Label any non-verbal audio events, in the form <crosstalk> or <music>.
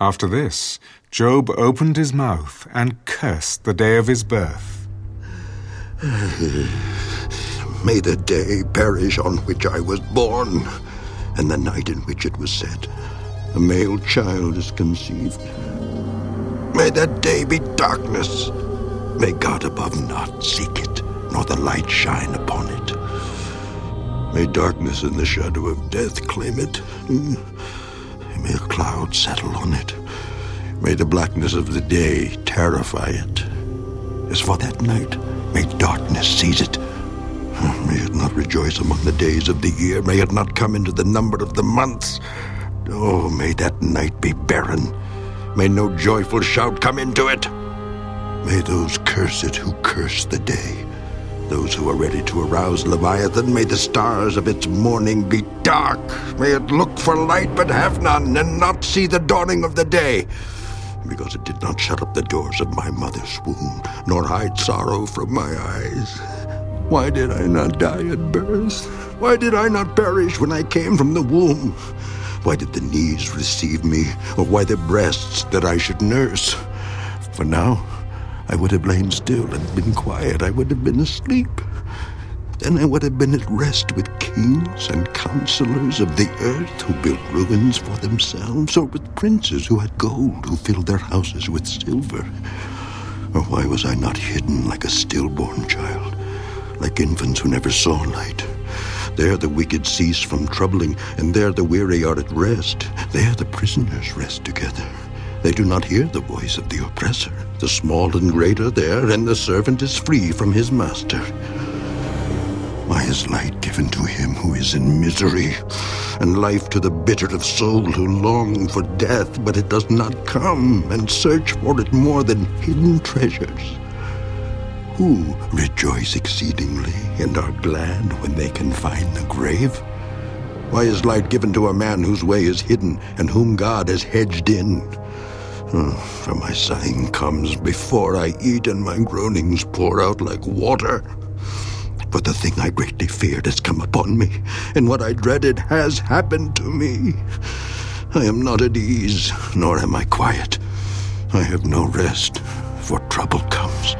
After this, Job opened his mouth and cursed the day of his birth. <sighs> May the day perish on which I was born, and the night in which it was said, A male child is conceived. May that day be darkness. May God above not seek it, nor the light shine upon it. May darkness and the shadow of death claim it. Cloud settle on it. May the blackness of the day terrify it. As for that night, may darkness seize it. Oh, may it not rejoice among the days of the year. May it not come into the number of the months. Oh, may that night be barren. May no joyful shout come into it. May those curse it who curse the day. Those who are ready to arouse Leviathan, may the stars of its morning be dark. May it look for light but have none, and not see the dawning of the day. Because it did not shut up the doors of my mother's womb, nor hide sorrow from my eyes. Why did I not die at birth? Why did I not perish when I came from the womb? Why did the knees receive me, or why the breasts that I should nurse? For now I would have lain still and been quiet. I would have been asleep. Then I would have been at rest with kings and counselors of the earth who built ruins for themselves, or with princes who had gold, who filled their houses with silver. Or why was I not hidden like a stillborn child, like infants who never saw light? There the wicked cease from troubling, and there the weary are at rest. There the prisoners rest together. They do not hear the voice of the oppressor. The small and great are there, and the servant is free from his master. Why is light given to him who is in misery, and life to the bitter of soul who long for death, but it does not come, and search for it more than hidden treasures? Who rejoice exceedingly and are glad when they can find the grave? Why is light given to a man whose way is hidden and whom God has hedged in? Hmm, oh, for my sighing comes before I eat, and my groanings pour out like water. For the thing I greatly feared has come upon me, and what I dreaded has happened to me. I am not at ease, nor am I quiet. I have no rest, for trouble comes.